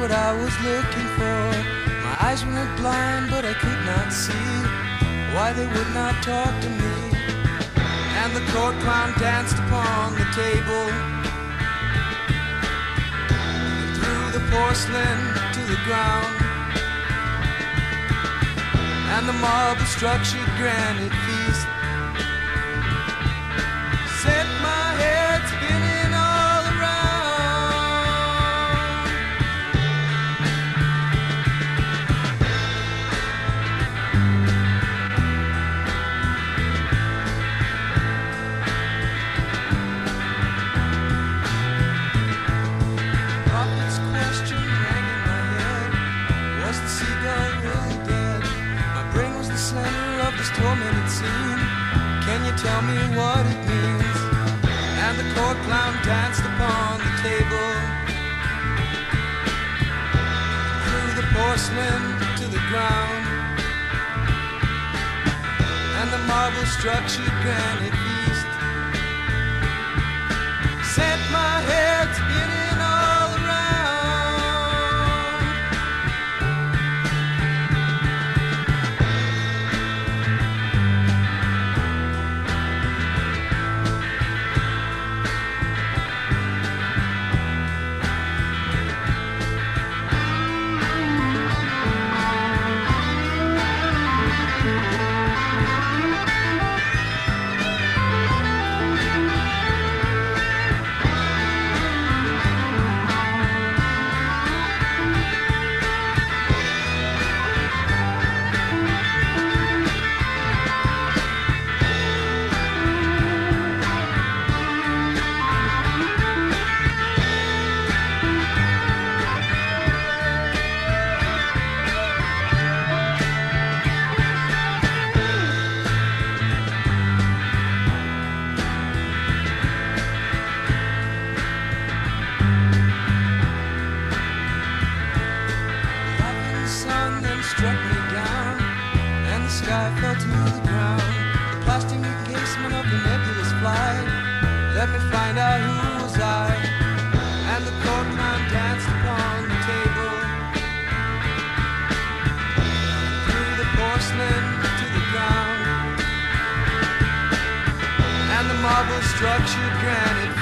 what I was looking for. My eyes were blind, but I could not see why they would not talk to me. And the court clown danced upon the table. He threw the porcelain to the ground. And the marble structured granite center of this tormented scene. Can you tell me what it means? And the court clown danced upon the table. Threw the porcelain to the ground. And the marble structured granite sun then struck me down, and the sky fell to the ground. The plastic encasement of the nebulous flight let me find out who was I. And the court clown danced upon the table, threw the porcelain to the ground, and the marble structured granite